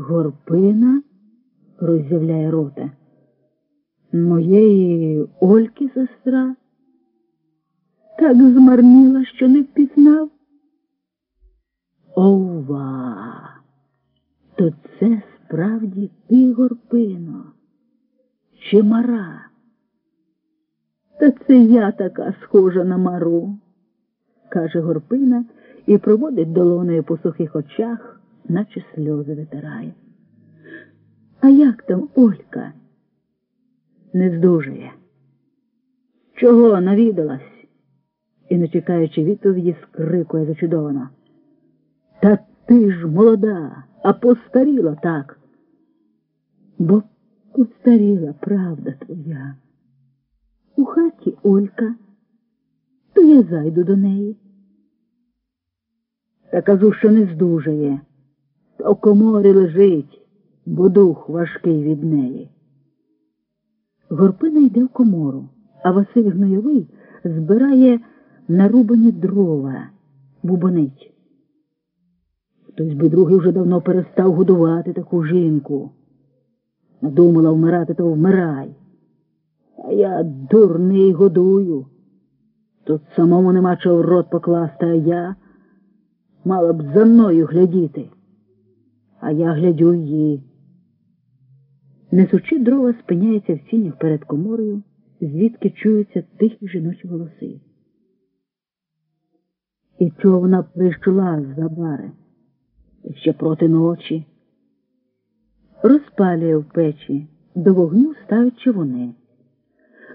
Горпина роззявляє рота. Моєї Ольки сестра так змарніла, що не впізнав. Ова, то це справді ти, Горпино, чи мара? Та це я така схожа на мару, каже Горпина і проводить долоною по сухих очах, наче сльози витирає. А як там Олька? Не здужує. Чого навідалась? І, не чекаючи відповіді, скрикує зачудовано. Та ти ж молода, а постаріла так. Бо постаріла правда твоя. У хаті Олька, то я зайду до неї. Та кажу, що не здужає, то коморі лежить, бо дух важкий від неї. Горпина йде в комору, а Василь Гнойовий збирає нарубані дрова, бубонить. Хтось би другий вже давно перестав годувати таку жінку. Надумала вмирати, то вмирай. А я дурний годую. Тут самому нема чого в рот покласти, а я мала б за мною глядіти. А я глядю її. Несучи дрова, спиняється в сінях перед коморою, звідки чуються тихі жіночі голоси. І чого вона прийшла з-за бари? Ще проти ночі. Розпалює в печі, до вогню ставить човуни.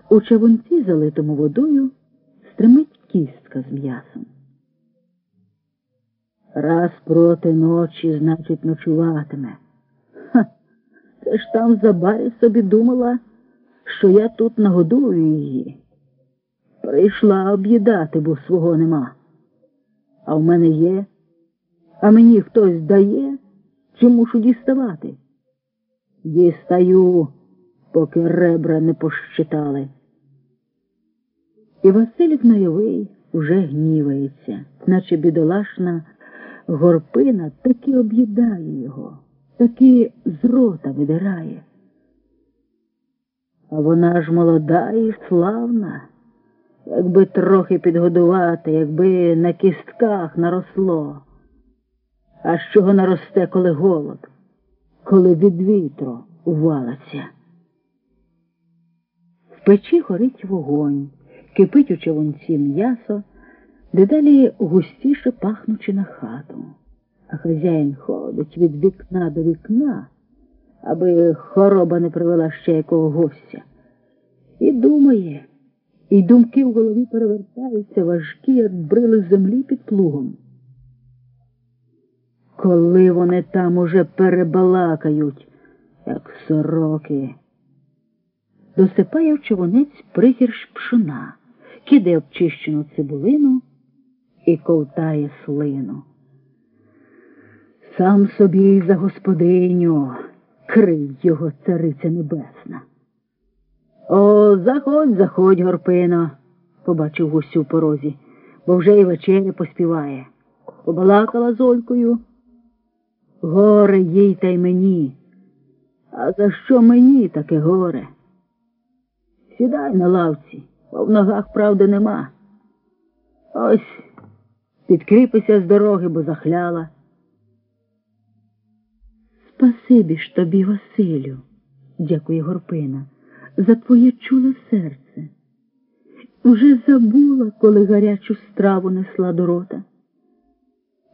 У чавунці, залитому водою, стримить кістка з м'ясом. Раз проти ночі, значить, ночуватиме. Ха, це ж там за барі собі думала, що я тут нагодую її. Прийшла об'їдати, бо свого нема. А в мене є, а мені хтось дає, чи мушу діставати? Дістаю, поки ребра не пощитали. І Василь Гнойовий уже гнівається, наче бідолашна горпина таки об'їдає його, таки з рота видирає. А вона ж молода і славна, якби трохи підгодувати, якби на кістках наросло. А з чого наросте, коли голод, коли від вітру валиться? В печі горить вогонь, кипить у човунці м'ясо, дедалі густіше пахнучи на хату. А хазяїн ходить від вікна до вікна, аби хороба не привела ще якого гостя. І думає, і думки в голові перевертаються важкі, як брили землі під плугом. Коли вони там уже перебалакають, як сороки, досипає в човунець пригірш пшона, кидає обчищену цибулину і ковтає слину. Сам собі за господиню крий його цариця небесна. О, заходь, заходь, горпино, побачив гусю в порозі, бо вже й вечеря поспіває. Побалакала з Олькою. Горе їй та й мені. А за що мені таке горе? Сідай на лавці, бо в ногах правди нема. Ось підкріпися з дороги, бо захляла. Спасибі ж тобі, Василю, дякує Горпина, за твоє чуле серце. Уже забула, коли гарячу страву несла до рота.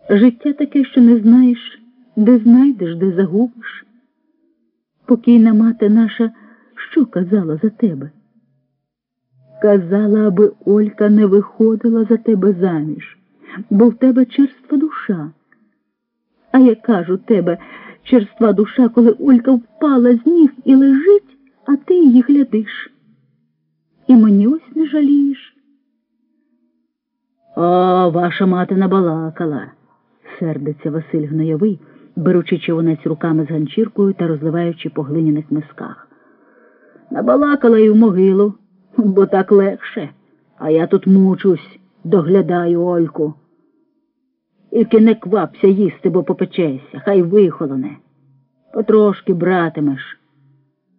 Життя таке, що не знаєш, де знайдеш, де загубиш. Покійна мати наша що казала за тебе? Казала, аби Олька не виходила за тебе заміж, бо в тебе черства душа. А я кажу тебе, черства душа, коли Олька впала з ніг і лежить, а ти її глядиш. І мені ось не жалієш. О, ваша мати набалакала, сердиться Василь Гнойовий, беручи човунець руками з ганчіркою та розливаючи по глиняних мисках. Набалакала й в могилу, бо так легше, а я тут мучусь, доглядаю Ольку. Тільки не квапся їсти, бо попечешся, хай вихолоне. Потрошки братимеш.